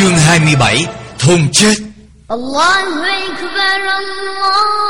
Chương 27 Thôn chết. Allahu Akbar Allah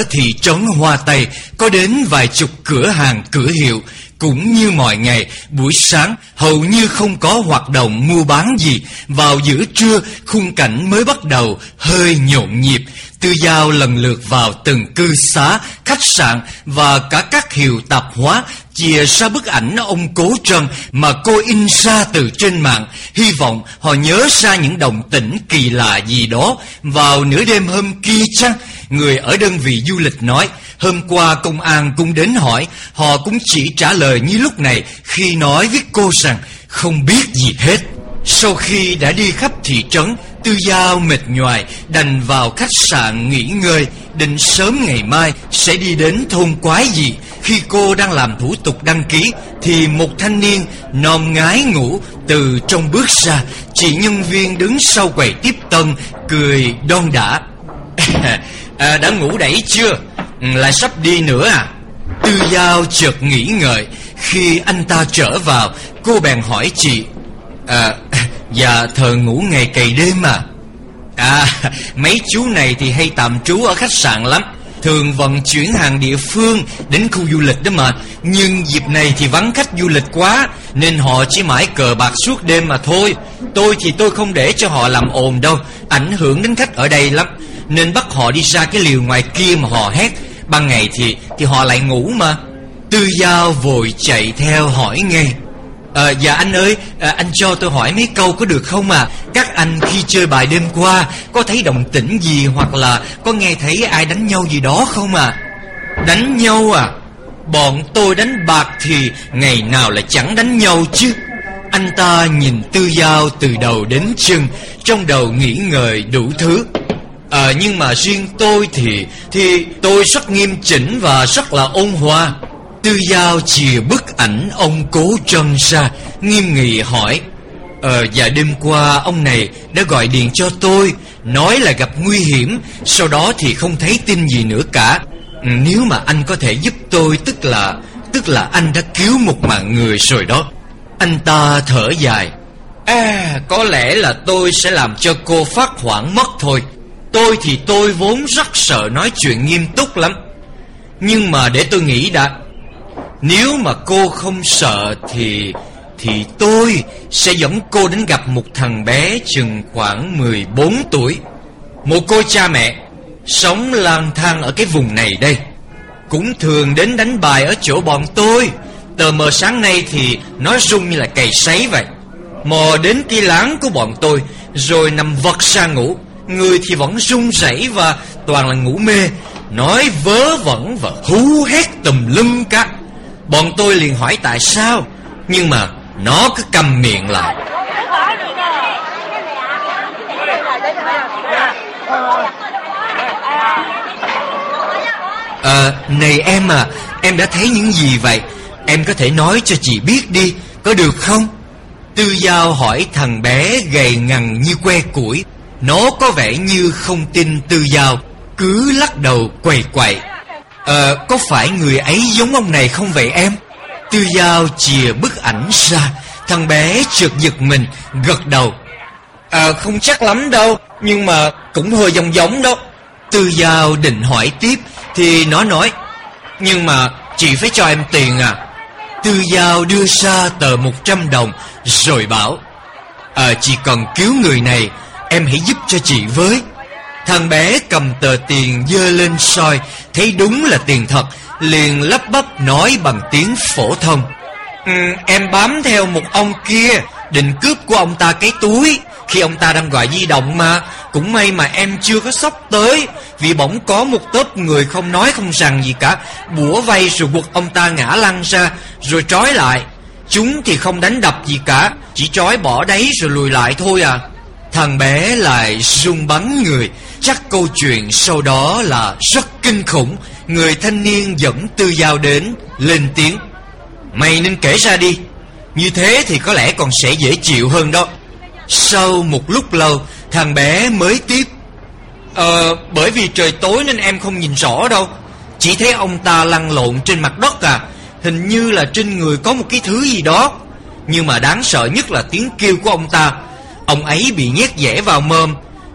Ở thị trấn Hoa Tây có đến vài chục cửa hàng cửa hiệu cũng như mọi ngày, buổi sáng hầu như không có hoạt động mua bán gì. Vào giữa trưa, khung cảnh mới bắt đầu, hơi nhộn nhịp. Tư Giao lần lượt vào từng cư xá, khách sạn và cả các hiệu tạp hóa chìa ra bức ảnh ông Cố Trân mà cô in ra từ trên mạng. Hy vọng họ nhớ ra những đồng tĩnh kỳ lạ gì đó vào nửa đêm hôm kia chăng? Người ở đơn vị du lịch nói, hôm qua công an cũng đến hỏi, họ cũng chỉ trả lời như lúc này khi nói với cô rằng không biết gì hết. Sau khi đã đi khắp thị trấn, Tư Giao mệt nhoài đành vào khách sạn nghỉ ngơi, định sớm ngày mai sẽ đi đến thôn quái gì. Khi cô đang làm thủ tục đăng ký thì một thanh niên nòm ngái ngủ từ trong bước ra, chị nhân viên đứng sau quầy tiếp tân cười đon đã. à, đã ngủ đẩy chưa? Ừ, lại sắp đi nữa à? Tư Giao chợt nghĩ ngợi. Khi anh ta trở vào Cô bèn hỏi chị À, dạ thờ ngủ ngày cày đêm à? À, mấy chú này thì hay tạm trú ở khách sạn lắm. Thường vận chuyển hàng địa phương đến khu du lịch đó mà. Nhưng dịp này thì vắng khách du lịch quá Nên họ chỉ mãi cờ bạc suốt đêm mà thôi. Tôi thì tôi không để cho họ làm ồn đâu. Ảnh hưởng đến khách ở đây lắm. Nên bắt họ đi ra cái liều ngoài kia mà họ hét Ban ngày thì thì họ lại ngủ mà Tư Giao vội chạy theo hỏi nghe À, dạ anh ơi, à, anh cho tôi hỏi mấy câu có được không à? Các anh khi chơi bài đêm qua có thấy động tĩnh gì hoặc là có nghe thấy ai đánh nhau gì đó không à? Đánh nhau à? Bọn tôi đánh bạc thì ngày nào là chẳng đánh nhau chứ. Anh ta nhìn Tư Giao từ đầu đến chân, trong đầu nghĩ ngợi đủ thứ. À, nhưng mà riêng tôi thì thì tôi rất nghiêm chỉnh và rất là ôn hòa. Tư Giao chìa bức ảnh ông cố trân ra Nghiêm nghị hỏi Ờ dạ đêm qua ông này đã gọi điện cho tôi Nói là gặp nguy hiểm Sau đó thì không thấy tin gì nữa cả. Ừ, nếu mà anh có thể giúp tôi Tức là Tức là anh đã cứu một mạng người rồi đó. Anh ta thở dài À có lẽ là tôi sẽ làm cho cô phát hoảng mất thôi. Tôi thì tôi vốn rất sợ nói chuyện nghiêm túc lắm. Nhưng mà để tôi nghĩ đã, Nếu mà cô không sợ thì Thì tôi sẽ dẫn cô đến gặp một thằng bé chừng khoảng 14 tuổi. Một cô cha mẹ Sống lang thang ở cái vùng này đây. Cũng thường đến đánh bài ở chỗ bọn tôi. Tờ mờ sáng nay thì nó rung như là cày sấy vậy. Mò đến cái láng của bọn tôi, Rồi nằm vật sang ngủ. Người thì vẫn run rẩy và toàn là ngủ mê. Nói vớ vẩn và hú hét tùm lum cả. Bọn tôi liền hỏi tại sao Nhưng mà nó cứ cầm miệng lại. Ờ, này em à Em đã thấy những gì vậy? Em có thể nói cho chị biết đi Có được không? Tư Giao hỏi thằng bé gầy ngằn như que củi. Nó có vẻ như không tin Tư Giao. Cứ lắc đầu quầy quậy. Ờ, có phải người ấy giống ông này không vậy em? Tư Giao chìa bức ảnh ra. Thằng bé trượt giật mình Gật đầu. À không chắc lắm đâu Nhưng mà cũng hơi giống giống đó. Tư Giao định hỏi tiếp Thì nó nói Nhưng mà Chị phải cho em tiền à? Tư Giao đưa ra tờ 100 đồng Rồi bảo À chị cần cứu người này Em hãy giúp cho chị với. Thằng bé cầm tờ tiền dơ lên soi Thấy đúng là tiền thật Liền lắp bắp nói bằng tiếng phổ thông. Ừ, Em bám theo một ông kia Định cướp của ông ta cái túi. Khi ông ta đang gọi di động mà Cũng may mà em chưa có sốc tới Vì bỗng có một tớp người không nói không rằng gì cả Bủa vay rồi quật ông ta ngã lăn ra Rồi trói lại. Chúng thì không đánh đập gì cả Chỉ trói bỏ đấy rồi lùi lại thôi à. Thằng bé lại rung bắn người. Chắc câu chuyện sau đó là rất kinh khủng. Người thanh niên dẫn tư giao đến, Lên tiếng. Mày nên kể ra đi. Như thế thì có lẽ còn sẽ dễ chịu hơn đó. Sau một lúc lâu, Thằng bé mới tiếp. Ờ bởi vì trời tối nên em không nhìn rõ đâu. Chỉ thấy ông ta lăn lộn trên mặt đất à. Hình như là trên người có một cái thứ gì đó. Nhưng mà đáng sợ nhất là tiếng kêu của ông ta. Ông ấy bị nhét dẻ vào mồm.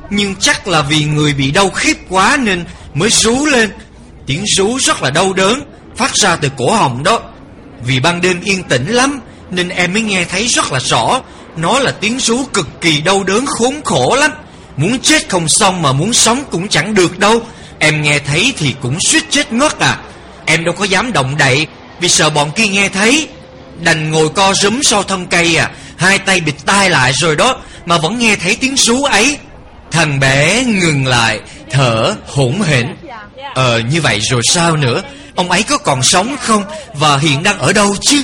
Nhưng chắc là vì người bị đau khiếp quá nên mới rú lên. Tiếng rú rất là đau đớn, Phát ra từ cổ họng đó. Vì ban đêm yên tĩnh lắm, Nên em mới nghe thấy rất là rõ. Nó là tiếng rú cực kỳ đau đớn khốn khổ lắm. Muốn chết không xong mà muốn sống cũng chẳng được đâu. Em nghe thấy thì cũng suýt chết ngất à. Em đâu có dám động đậy, Vì sợ bọn kia nghe thấy. Đành ngồi co rúm sau thân cây à. Hai tay bịt tai lại rồi đó. Mà vẫn nghe thấy tiếng rú ấy. Thằng bé ngừng lại Thở hổn hển. Ờ như vậy rồi sao nữa? Ông ấy có còn sống không? Và hiện đang ở đâu chứ?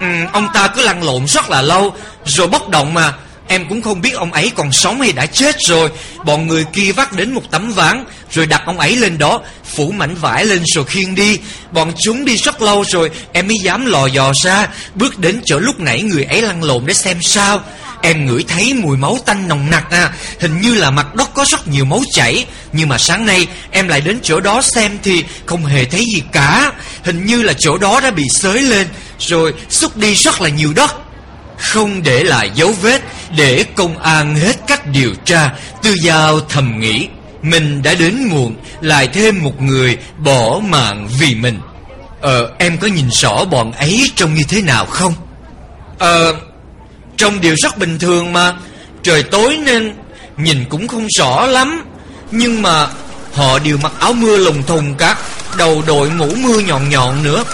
Ừ, Ông ta cứ lăn lộn rất là lâu Rồi bất động mà. Em cũng không biết ông ấy còn sống hay đã chết rồi. Bọn người kia vắt đến một tấm ván Rồi đặt ông ấy lên đó Phủ mảnh vải lên rồi khiêng đi. Bọn chúng đi rất lâu rồi Em mới dám lò dò ra Bước đến chỗ lúc nãy người ấy lăn lộn để xem sao. Em ngửi thấy mùi máu tanh nồng nặc à. Hình như là mặt đất có rất nhiều máu chảy. Nhưng mà sáng nay, em lại đến chỗ đó xem thì không hề thấy gì cả. Hình như là chỗ đó đã bị xới lên. Rồi xúc đi rất là nhiều đất. Không để lại dấu vết. Để công an hết cách điều tra. Tư Giao thầm nghĩ, Mình đã đến muộn, Lại thêm một người bỏ mạng vì mình. Ờ em có nhìn rõ bọn ấy trông như thế nào không? Ờ Trông điều rất bình thường mà, Trời tối nên nhìn cũng không rõ lắm. Nhưng mà họ đều mặc áo mưa lùng thùng các, Đầu đội mũ mưa nhọn nhọn nữa.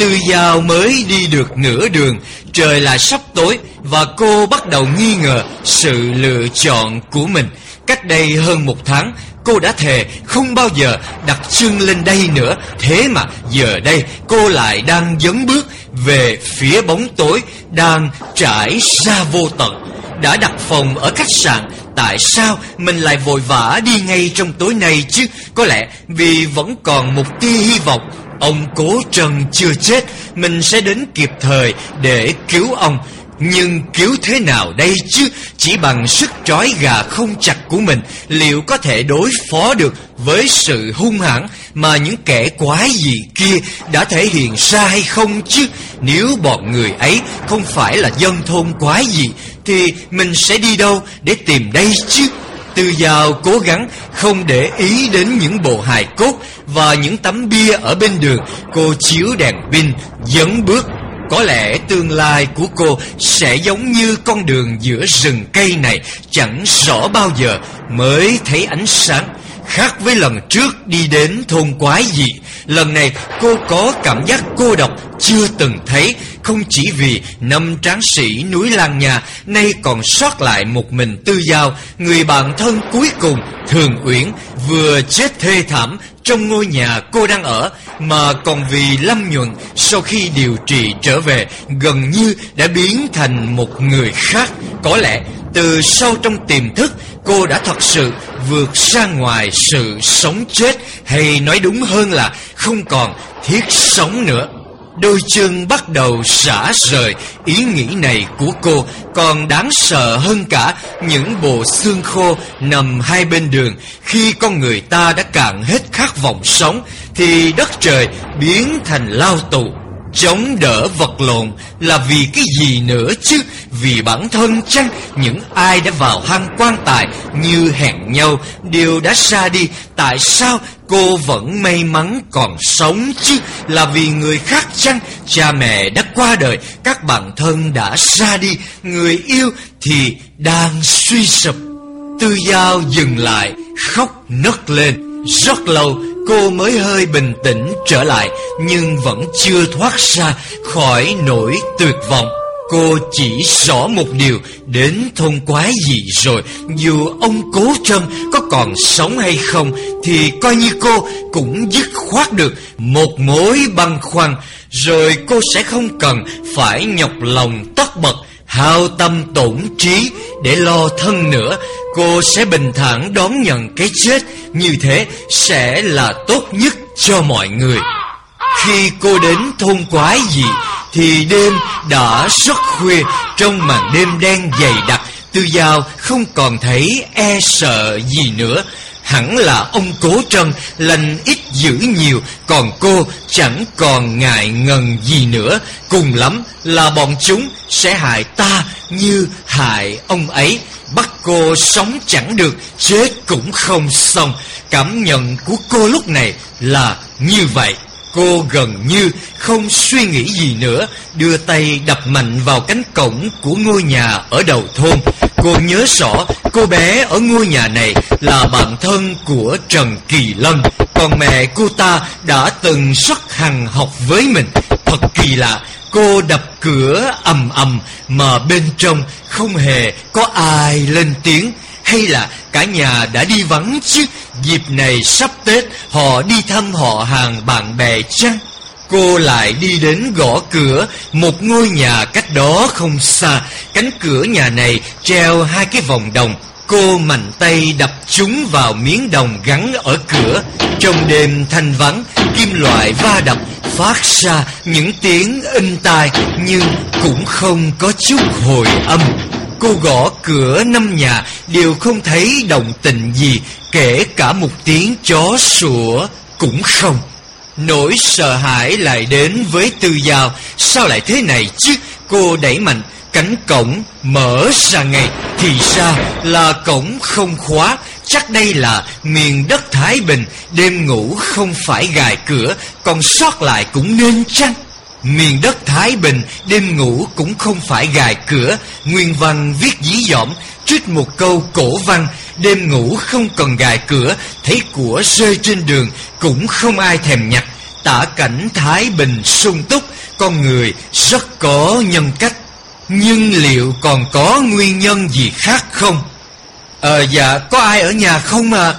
Tư Giao mới đi được nửa đường, Trời là sắp tối Và cô bắt đầu nghi ngờ sự lựa chọn của mình. Cách đây hơn một tháng, Cô đã thề không bao giờ đặt chân lên đây nữa. Thế mà giờ đây, cô lại đang dấn bước về phía bóng tối Đang trải ra vô tận. Đã đặt phòng ở khách sạn, Tại sao mình lại vội vã đi ngay trong tối nay chứ? Có lẽ vì vẫn còn một tia hy vọng Ông cố trần chưa chết, Mình sẽ đến kịp thời để cứu ông. Nhưng cứu thế nào đây chứ? Chỉ bằng sức trói gà không chặt của mình, Liệu có thể đối phó được Với sự hung hãn Mà những kẻ quái gì kia Đã thể hiện ra hay không chứ? Nếu bọn người ấy Không phải là dân thôn quái gì, Thì mình sẽ đi đâu để tìm đây chứ? Tư Giao cố gắng không để ý đến những bộ hài cốt và những tấm bia ở bên đường. Cô chiếu đèn pin, dẫn bước. Có lẽ tương lai của cô sẽ giống như con đường giữa rừng cây này chẳng rõ bao giờ mới thấy ánh sáng. Khác với lần trước đi đến thôn quái dị. Lần này, cô có cảm giác cô độc, chưa từng thấy. Không chỉ vì năm tráng sĩ núi Lan Nhà Nay còn sót lại một mình tư giao. Người bạn thân cuối cùng, Thường Uyển, Vừa chết thê thảm trong ngôi nhà cô đang ở Mà còn vì Lâm Nhuận Sau khi điều trị trở về, Gần như đã biến thành một người khác. Có lẽ từ sâu trong tiềm thức, Cô đã thật sự vượt ra ngoài sự sống chết, Hay nói đúng hơn là không còn thiết sống nữa. Đôi chân bắt đầu xả rời. Ý nghĩ này của cô còn đáng sợ hơn cả Những bộ xương khô nằm hai bên đường. Khi con người ta đã cạn hết khát vọng sống, Thì đất trời biến thành lao tù, Chống đỡ vật lộn. Là vì cái gì nữa chứ? Vì bản thân chăng? Những ai đã vào hang quan tài Như hẹn nhau, đều đã xa đi. Tại sao cô vẫn may mắn còn sống chứ. Là vì người khác chăng? Cha mẹ đã qua đời, Các bạn thân đã ra đi. Người yêu thì đang suy sụp. Tư Giao dừng lại, Khóc nấc lên. Rất lâu, cô mới hơi bình tĩnh trở lại, Nhưng vẫn chưa thoát ra khỏi nỗi tuyệt vọng. Cô chỉ rõ một điều, Đến thôn quái gì rồi? Dù ông cố trâm có còn sống hay không, Thì coi như cô cũng dứt khoát được Một mối băn khoăn. Rồi cô sẽ không cần phải nhọc lòng tất bật, Hao tâm tổn trí để lo thân nữa. Cô sẽ bình thản đón nhận cái chết. Như thế sẽ là tốt nhất cho mọi người. Khi cô đến thôn quái gì thì đêm đã rất khuya, Trong màn đêm đen dày đặc, Tư Giao không còn thấy e sợ gì nữa. Hẳn là ông cố trân lành ít dữ nhiều, Còn cô chẳng còn ngại ngần gì nữa. Cùng lắm là bọn chúng sẽ hại ta như hại ông ấy. Bắt cô sống chẳng được, Chết cũng không xong. Cảm nhận của cô lúc này là như vậy. Cô gần như không suy nghĩ gì nữa, Đưa tay đập mạnh vào cánh cổng của ngôi nhà ở đầu thôn. Cô nhớ rõ, cô bé ở ngôi nhà này là bạn thân của Trần Kỳ Lân. Còn mẹ cô ta đã từng xuất hằng học với mình. Thật kỳ lạ, Cô đập cửa ầm ầm mà bên trong không hề có ai lên tiếng hay là cả nhà đã đi vắng chứ? Dịp này sắp Tết, Họ đi thăm họ hàng bạn bè chăng? Cô lại đi đến gõ cửa, Một ngôi nhà cách đó không xa. Cánh cửa nhà này treo hai cái vòng đồng. Cô mạnh tay đập chúng vào miếng đồng gắn ở cửa. Trong đêm thanh vắng, Kim loại va đập, phát ra những tiếng inh tai, Nhưng cũng không có chút hồi âm. Cô gõ cửa năm nhà đều không thấy động tình gì, Kể cả một tiếng chó sủa cũng không. Nỗi sợ hãi lại đến với tư dao Sao lại thế này chứ? Cô đẩy mạnh, cánh cổng mở ra ngay. Thì ra là cổng không khóa. Chắc đây là miền đất Thái Bình. Đêm ngủ không phải gài cửa, Còn sót lại cũng nên chăng? Miền đất Thái Bình, Đêm ngủ cũng không phải gài cửa. Nguyên văn viết dí dỏm, Trích một câu cổ văn. Đêm ngủ không cần gài cửa, Thấy của rơi trên đường, Cũng không ai thèm nhặt. Tả cảnh Thái Bình sung túc, Con người rất có nhân cách. Nhưng liệu còn có nguyên nhân gì khác không? Ờ dạ có ai ở nhà không à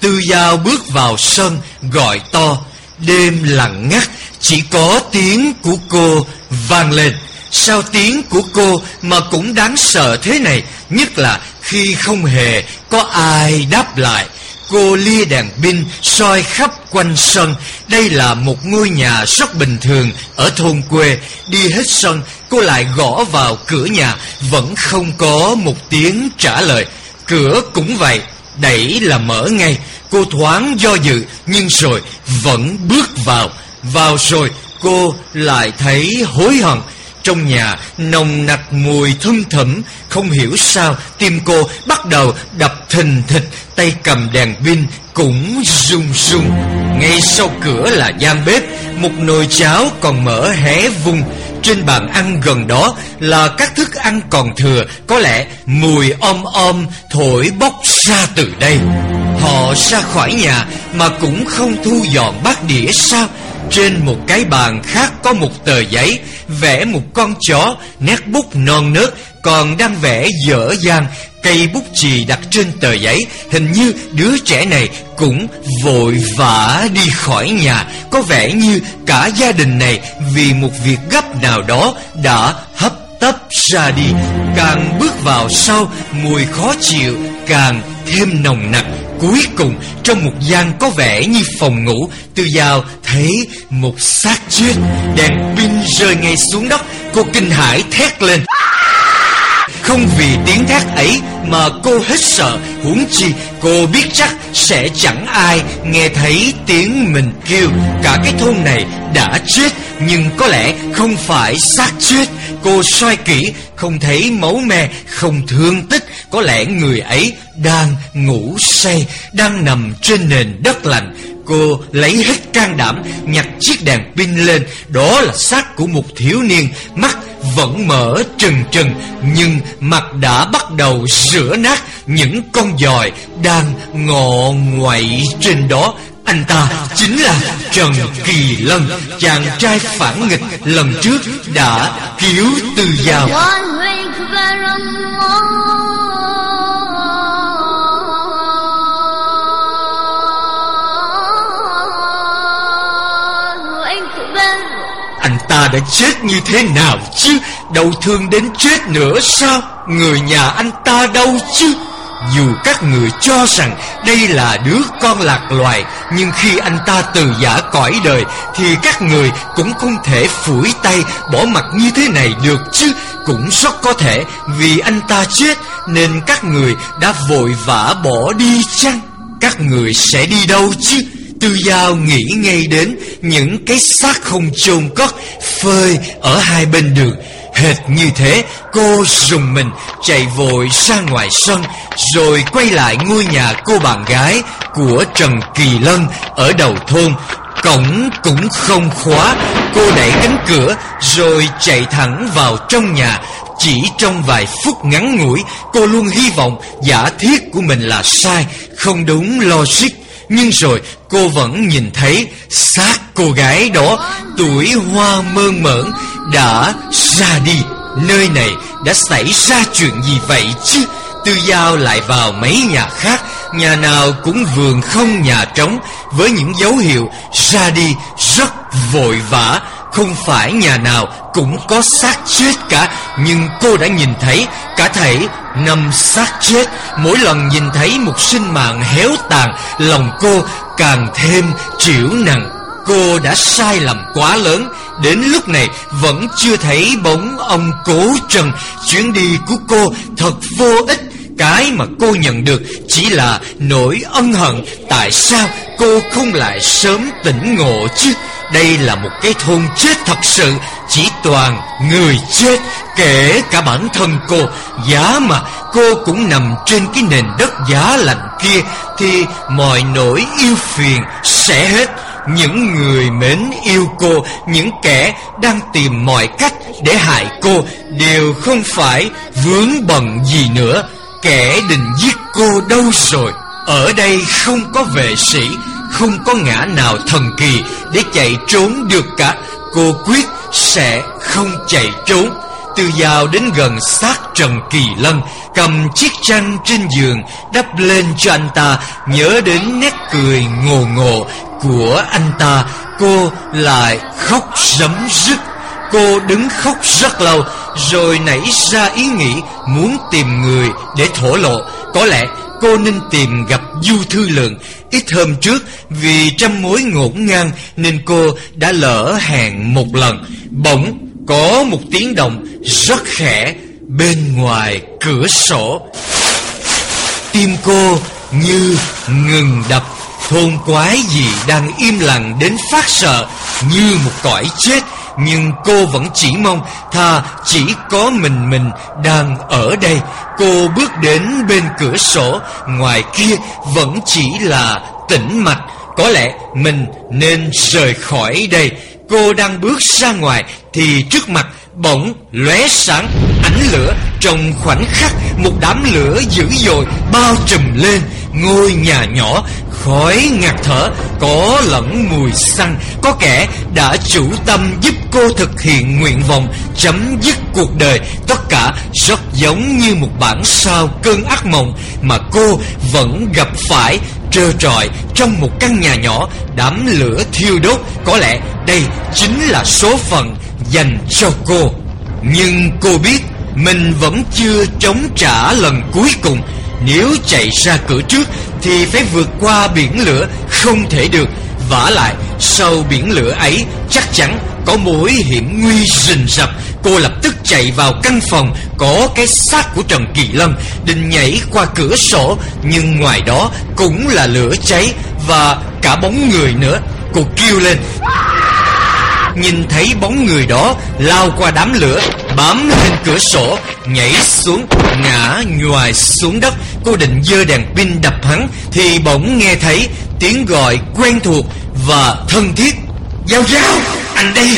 Tư Giao bước vào sân, gọi to. Đêm lặng ngắt, Chỉ có tiếng của cô vang lên. Sao tiếng của cô mà cũng đáng sợ thế này, Nhất là khi không hề có ai đáp lại. Cô lia đèn pin soi khắp quanh sân. Đây là một ngôi nhà rất bình thường ở thôn quê. Đi hết sân, cô lại gõ vào cửa nhà, Vẫn không có một tiếng trả lời. Cửa cũng vậy, Đẩy là mở ngay. Cô thoáng do dự, Nhưng rồi vẫn bước vào. Vào rồi, cô lại thấy hối hận. Trong nhà, nồng nặc mùi thâm thẩm Không hiểu sao, tim cô bắt đầu đập thình thịch. Tay cầm đèn pin cũng rung rung Ngay sau cửa là gian bếp, Một nồi cháo còn mở hé vung. Trên bàn ăn gần đó là các thức ăn còn thừa. Có lẽ mùi om om thổi bốc ra từ đây. Họ ra khỏi nhà mà cũng không thu dọn bát đĩa sao? Trên một cái bàn khác có một tờ giấy, Vẽ một con chó, Nét bút non nớt, Còn đang vẽ dở dang, Cây bút chì đặt trên tờ giấy. Hình như đứa trẻ này cũng vội vã đi khỏi nhà. Có vẻ như cả gia đình này Vì một việc gấp nào đó đã hấp tấp ra đi. Càng bước vào sau, Mùi khó chịu càng thêm nồng nặc. Cuối cùng trong một gian có vẻ như phòng ngủ, Từ vào thấy một xác chết Đèn pin rơi ngay xuống đất. Cô kinh hãi thét lên không vì tiếng thét ấy mà cô hết sợ, Huống chi cô biết chắc sẽ chẳng ai nghe thấy tiếng mình kêu. Cả cái thôn này đã chết, Nhưng có lẽ không phải xác chết. Cô soi kỹ, không thấy máu me, Không thương tích. Có lẽ người ấy đang ngủ say, Đang nằm trên nền đất lạnh. Cô lấy hết can đảm, nhặt chiếc đèn pin lên. Đó là xác của một thiếu niên, Mắt vẫn mở trừng trừng, Nhưng mặt đã bắt đầu rửa nát Những con dòi đang ngọ ngoậy trên đó. Anh ta chính là Trần Kỳ Lân, Chàng trai phản nghịch lần trước đã cứu từ giàu ta đã chết như thế nào chứ? Đau thương đến chết nữa sao? Người nhà anh ta đâu chứ? Dù các người cho rằng đây là đứa con lạc loài, Nhưng khi anh ta từ giả cõi đời, Thì các người cũng không thể phủi tay, bỏ mặt như thế này được chứ? Cũng rất có thể, vì anh ta chết, Nên các người đã vội vã bỏ đi chăng? Các người sẽ đi đâu chứ? Tư Giao nghĩ ngay đến những cái xác không chôn cất phơi ở hai bên đường. Hệt như thế, cô rùng mình chạy vội ra ngoài sân, rồi quay lại ngôi nhà cô bạn gái của Trần Kỳ Lân ở đầu thôn. Cổng cũng không khóa, cô đẩy cánh cửa rồi chạy thẳng vào trong nhà. Chỉ trong vài phút ngắn ngủi, cô luôn hy vọng giả thiết của mình là sai, không đúng logic. Nhưng rồi cô vẫn nhìn thấy xác cô gái đó Tuổi hoa mơn mởn đã ra đi. Nơi này đã xảy ra chuyện gì vậy chứ? Tư Giao lại vào mấy nhà khác, Nhà nào cũng vườn không nhà trống, Với những dấu hiệu ra đi rất vội vã. Không phải nhà nào cũng có xác chết cả, Nhưng cô đã nhìn thấy cả thảy năm xác chết, Mỗi lần nhìn thấy một sinh mạng héo tàn, Lòng cô càng thêm chịu nặng. Cô đã sai lầm quá lớn, Đến lúc này vẫn chưa thấy bóng ông cố trần. Chuyến đi của cô thật vô ích, Cái mà cô nhận được chỉ là nỗi ân hận. Tại sao cô không lại sớm tỉnh ngộ chứ? Đây là một cái thôn chết thật sự, Chỉ toàn người chết. Kể cả bản thân cô, Giá mà cô cũng nằm trên cái nền đất giá lạnh kia, Thì mọi nỗi yêu phiền sẽ hết. Những người mến yêu cô, Những kẻ đang tìm mọi cách để hại cô Đều không phải vướng bận gì nữa. Kẻ định giết cô đâu rồi? Ở đây không có vệ sĩ, Không có ngã nào thần kỳ Để chạy trốn được cả. Cô quyết sẽ không chạy trốn từ vào đến gần xác Trần Kỳ Lân, Cầm chiếc chăn trên giường, Đắp lên cho anh ta, Nhớ đến nét cười ngồ ngộ Của anh ta. Cô lại khóc rấm rứt. Cô đứng khóc rất lâu, Rồi nảy ra ý nghĩ Muốn tìm người để thổ lộ. Có lẽ cô nên tìm gặp Du Thư Lượng. Ít hôm trước, Vì trăm mối ngổn ngang, Nên cô đã lỡ hẹn một lần. Bỗng có một tiếng động rất khẽ bên ngoài cửa sổ. Tim cô như ngừng đập. Thôn quái gì đang im lặng đến phát sợ, Như một cõi chết. Nhưng cô vẫn chỉ mong Thà chỉ có mình mình đang ở đây. Cô bước đến bên cửa sổ, Ngoài kia vẫn chỉ là tĩnh mạch. Có lẽ mình nên rời khỏi đây. Cô đang bước ra ngoài thì trước mặt bỗng lóe sáng ánh lửa Trong khoảnh khắc Một đám lửa dữ dội bao trùm lên, Ngôi nhà nhỏ khói ngạt thở, Có lẫn mùi xăng. Có kẻ đã chủ tâm giúp cô thực hiện nguyện vọng Chấm dứt cuộc đời. Tất cả rất giống như một bản sao cơn ác mộng Mà cô vẫn gặp phải trơ trọi trong một căn nhà nhỏ. Đám lửa thiêu đốt, có lẽ đây chính là số phận dành cho cô. Nhưng cô biết mình vẫn chưa chống trả lần cuối cùng. Nếu chạy ra cửa trước Thì phải vượt qua biển lửa Không thể được. Vả lại, sau biển lửa ấy Chắc chắn có mối hiểm nguy rình rập. Cô lập tức chạy vào căn phòng Có cái xác của Trần Kỳ Lâm Định nhảy qua cửa sổ. Nhưng ngoài đó cũng là lửa cháy Và cả bóng người nữa. Cô kêu lên Nhìn thấy bóng người đó, lao qua đám lửa, Bám lên cửa sổ, Nhảy xuống, Ngã nhoài xuống đất. Cô định dơ đèn pin đập hắn, Thì bỗng nghe thấy tiếng gọi quen thuộc Và thân thiết. Giao giao, Anh đây.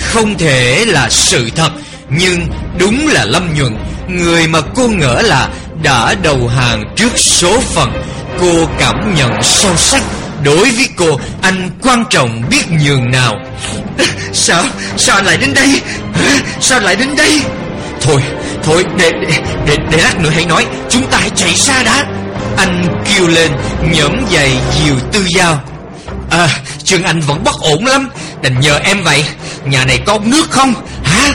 Không thể là sự thật, Nhưng đúng là Lâm Nhuận, Người mà cô ngỡ là Đã đầu hàng trước số phận. Cô cảm nhận sâu sắc Đối với cô Anh quan trọng biết nhường nào. Sao? Sao anh lại đến đây? Sao lại đến đây? Thôi Thôi để, để, để, để lát nữa hãy nói. Chúng ta hãy chạy xa đã. Anh kêu lên nhõm giày dìu tư dao À Trương anh vẫn bất ổn lắm. Đành nhờ em vậy. Nhà này có nước không? Hả?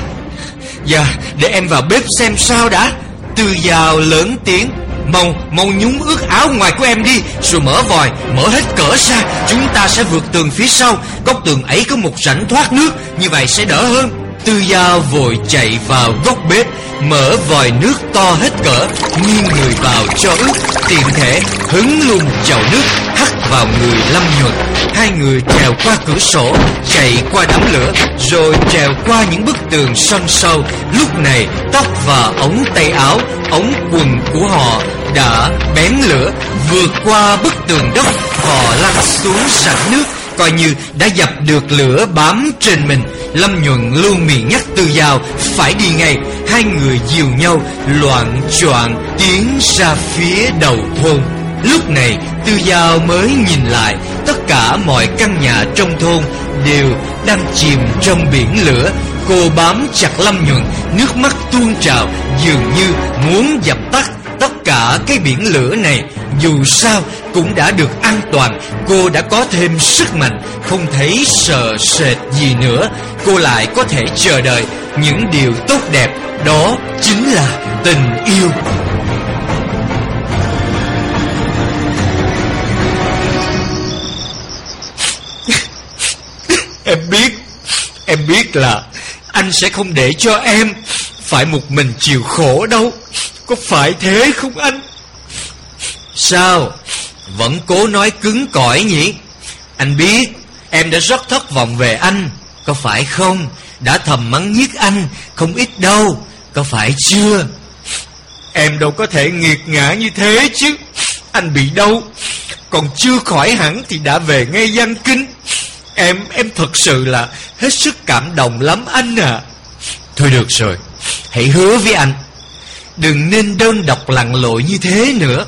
Dạ để em vào bếp xem sao đã. Tư dao lớn tiếng. Mau, mau nhúng ướt áo ngoài của em đi Rồi mở vòi, mở hết cỡ ra Chúng ta sẽ vượt tường phía sau. Góc tường ấy có một rãnh thoát nước Như vậy sẽ đỡ hơn. Tư gia vội chạy vào góc bếp Mở vòi nước to hết cỡ Nghiêng người vào cho ướt Tiện thể hứng luôn chậu nước vào người Lâm Nhuận. Hai người trèo qua cửa sổ, Chạy qua đám lửa, Rồi trèo qua những bức tường sân sâu. Lúc này, tóc và ống tay áo, Ống quần của họ đã bén lửa, Vượt qua bức tường đất. Họ lăn xuống sảnh nước, Coi như đã dập được lửa bám trên mình. Lâm nhuận lưu miệng nhắc tư giàu Phải đi ngay. Hai người dìu nhau, Loạn choạng tiến ra phía đầu thôn. Lúc này, Tư Giao mới nhìn lại, Tất cả mọi căn nhà trong thôn Đều đang chìm trong biển lửa. Cô bám chặt Lâm Nhuận, Nước mắt tuôn trào, Dường như muốn dập tắt tất cả cái biển lửa này. Dù sao, cũng đã được an toàn, Cô đã có thêm sức mạnh, Không thấy sợ sệt gì nữa. Cô lại có thể chờ đợi Những điều tốt đẹp, Đó chính là tình yêu. Em biết Em biết là Anh sẽ không để cho em Phải một mình chịu khổ đâu. Có phải thế không anh? Sao? Vẫn cố nói cứng cỏi nhỉ? Anh biết, Em đã rất thất vọng về anh. Có phải không? Đã thầm mắng nhiếc anh, Không ít đâu. Có phải chưa? Em đâu có thể nghiệt ngã như thế chứ. Anh bị đâu Còn chưa khỏi hẳn thì đã về ngay văn kinh. Em em thật sự là Hết sức cảm động lắm anh à Thôi được rồi, Hãy hứa với anh, Đừng nên đơn độc lặn lội như thế nữa.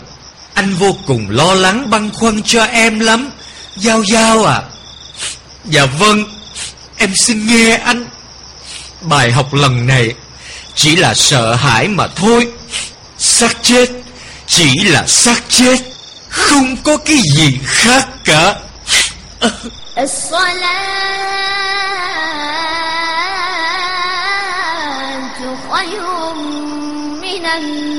Anh vô cùng lo lắng băn khoăn cho em lắm. Giao giao à Dạ vâng Em xin nghe anh. Bài học lần này Chỉ là sợ hãi mà thôi. Xác chết Chỉ là xác chết, Không có cái gì khác cả. الصلاة خير من النوم.